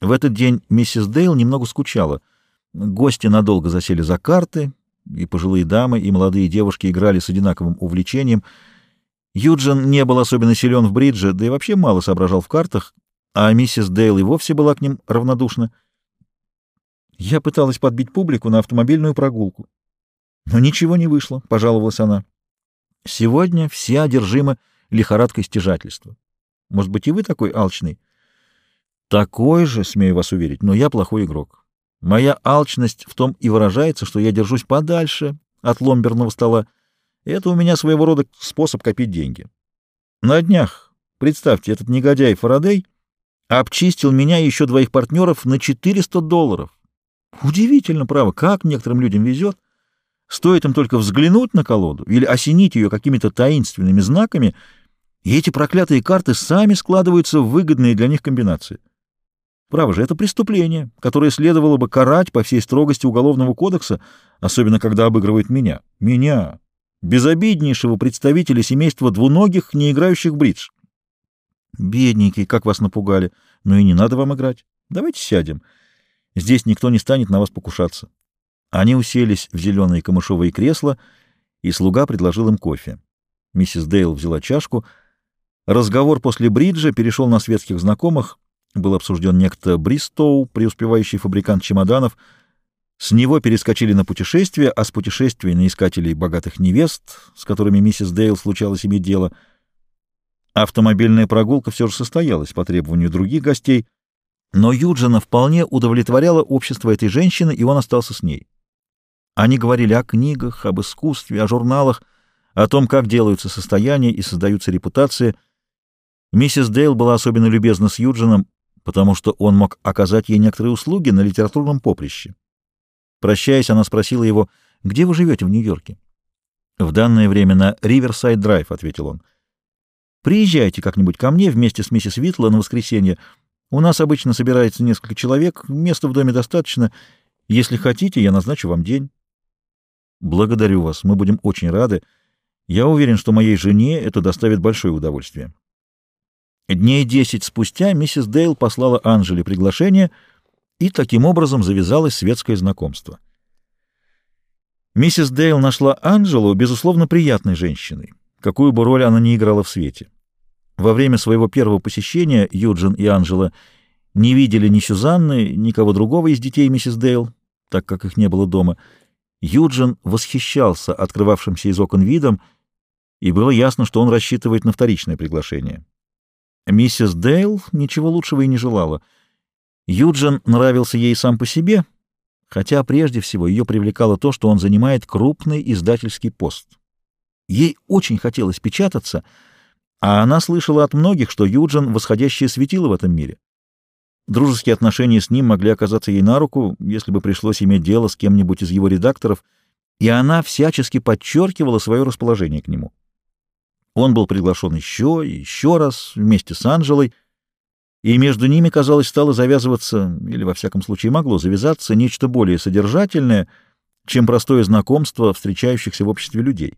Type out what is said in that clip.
В этот день миссис Дейл немного скучала. Гости надолго засели за карты, и пожилые дамы, и молодые девушки играли с одинаковым увлечением. Юджин не был особенно силен в бридже, да и вообще мало соображал в картах, а миссис Дейл и вовсе была к ним равнодушна. Я пыталась подбить публику на автомобильную прогулку. Но ничего не вышло, — пожаловалась она. Сегодня все одержимы лихорадкой стяжательства. Может быть, и вы такой алчный? Такой же, смею вас уверить, но я плохой игрок. Моя алчность в том и выражается, что я держусь подальше от ломберного стола. Это у меня своего рода способ копить деньги. На днях, представьте, этот негодяй Фарадей обчистил меня и еще двоих партнеров на 400 долларов. Удивительно, право, как некоторым людям везет. Стоит им только взглянуть на колоду или осенить ее какими-то таинственными знаками, и эти проклятые карты сами складываются в выгодные для них комбинации. Право же, это преступление, которое следовало бы карать по всей строгости Уголовного кодекса, особенно когда обыгрывает меня. Меня, безобиднейшего представителя семейства двуногих, не играющих в бридж. Бедненький, как вас напугали. Ну и не надо вам играть. Давайте сядем. Здесь никто не станет на вас покушаться. Они уселись в зеленые камышовые кресла, и слуга предложил им кофе. Миссис Дейл взяла чашку. Разговор после бриджа перешел на светских знакомых — был обсужден некто Бристоу, преуспевающий фабрикант чемоданов. С него перескочили на путешествие, а с путешествия на искателей богатых невест, с которыми миссис Дейл случалось иметь дело. Автомобильная прогулка все же состоялась по требованию других гостей, но Юджина вполне удовлетворяло общество этой женщины, и он остался с ней. Они говорили о книгах, об искусстве, о журналах, о том, как делаются состояния и создаются репутации. Миссис Дейл была особенно любезна с Юджином, потому что он мог оказать ей некоторые услуги на литературном поприще. Прощаясь, она спросила его, «Где вы живете в Нью-Йорке?» «В данное время на Риверсайд-драйв», — ответил он. «Приезжайте как-нибудь ко мне вместе с миссис Витла на воскресенье. У нас обычно собирается несколько человек, места в доме достаточно. Если хотите, я назначу вам день». «Благодарю вас, мы будем очень рады. Я уверен, что моей жене это доставит большое удовольствие». Дней десять спустя миссис Дейл послала Анжеле приглашение, и таким образом завязалось светское знакомство. Миссис Дейл нашла Анжелу, безусловно, приятной женщиной, какую бы роль она ни играла в свете. Во время своего первого посещения Юджин и Анжела не видели ни Сюзанны, ни кого другого из детей миссис Дейл, так как их не было дома. Юджин восхищался открывавшимся из окон видом, и было ясно, что он рассчитывает на вторичное приглашение. Миссис Дейл ничего лучшего и не желала. Юджин нравился ей сам по себе, хотя прежде всего ее привлекало то, что он занимает крупный издательский пост. Ей очень хотелось печататься, а она слышала от многих, что Юджин — восходящее светило в этом мире. Дружеские отношения с ним могли оказаться ей на руку, если бы пришлось иметь дело с кем-нибудь из его редакторов, и она всячески подчеркивала свое расположение к нему. Он был приглашен еще и еще раз вместе с Анжелой, и между ними, казалось, стало завязываться, или во всяком случае могло завязаться, нечто более содержательное, чем простое знакомство встречающихся в обществе людей.